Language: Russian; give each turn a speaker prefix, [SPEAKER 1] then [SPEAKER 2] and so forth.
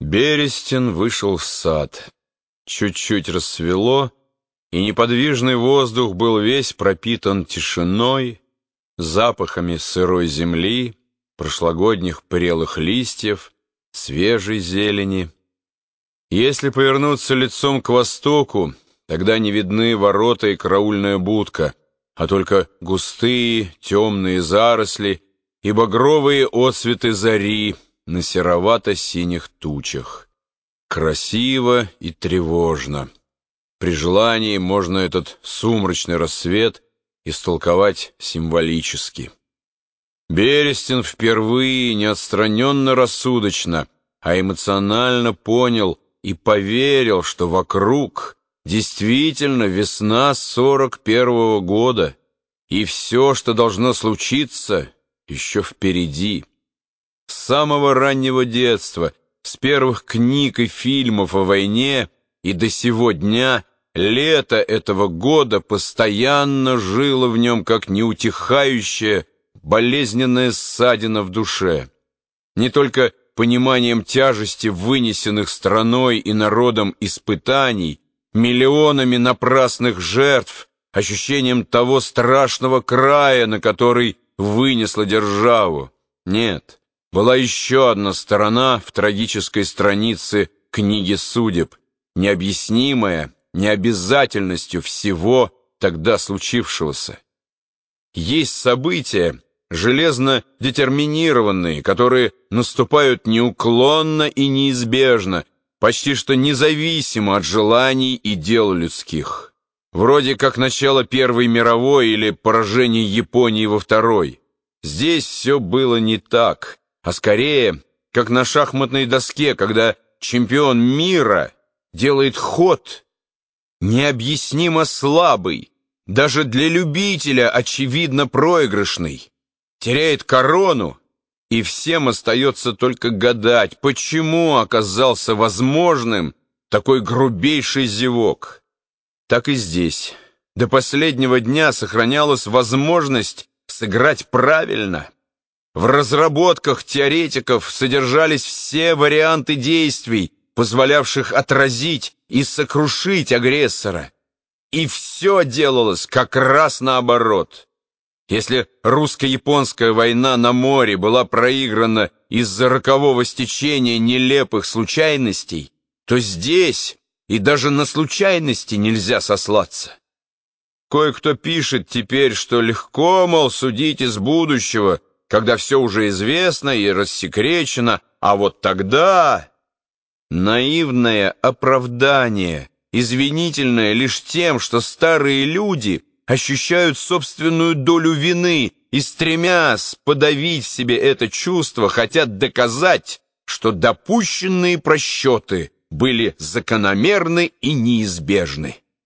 [SPEAKER 1] Берестин вышел в сад. Чуть-чуть рассвело, и неподвижный воздух был весь пропитан тишиной, запахами сырой земли, прошлогодних прелых листьев, свежей зелени. Если повернуться лицом к востоку, тогда не видны ворота и караульная будка, а только густые темные заросли и багровые отсветы зари — на серовато-синих тучах. Красиво и тревожно. При желании можно этот сумрачный рассвет истолковать символически. Берестин впервые не отстраненно рассудочно, а эмоционально понял и поверил, что вокруг действительно весна сорок первого года, и все, что должно случиться, еще впереди. Самого раннего детства, с первых книг и фильмов о войне и до сего дня, лето этого года постоянно жило в нем как неутихающая, болезненная ссадина в душе. Не только пониманием тяжести вынесенных страной и народом испытаний, миллионами напрасных жертв, ощущением того страшного края, на который вынесла державу. Нет, была еще одна сторона в трагической странице книги судеб, необъяснимая необязательностью всего тогда случившегося. Есть события, железно детерминированные, которые наступают неуклонно и неизбежно, почти что независимо от желаний и дел людских. Вроде как начало Первой мировой или поражение Японии во Второй. Здесь все было не так а скорее, как на шахматной доске, когда чемпион мира делает ход необъяснимо слабый, даже для любителя очевидно проигрышный, теряет корону, и всем остается только гадать, почему оказался возможным такой грубейший зевок. Так и здесь. До последнего дня сохранялась возможность сыграть правильно, в разработках теоретиков содержались все варианты действий, позволявших отразить и сокрушить агрессора. И все делалось как раз наоборот. Если русско-японская война на море была проиграна из-за рокового стечения нелепых случайностей, то здесь и даже на случайности нельзя сослаться. Кое-кто пишет теперь, что легко, мол, судить из будущего, когда все уже известно и рассекречено, а вот тогда... Наивное оправдание, извинительное лишь тем, что старые люди ощущают собственную долю вины и, стремясь подавить в себе это чувство, хотят доказать, что допущенные просчеты были закономерны и неизбежны.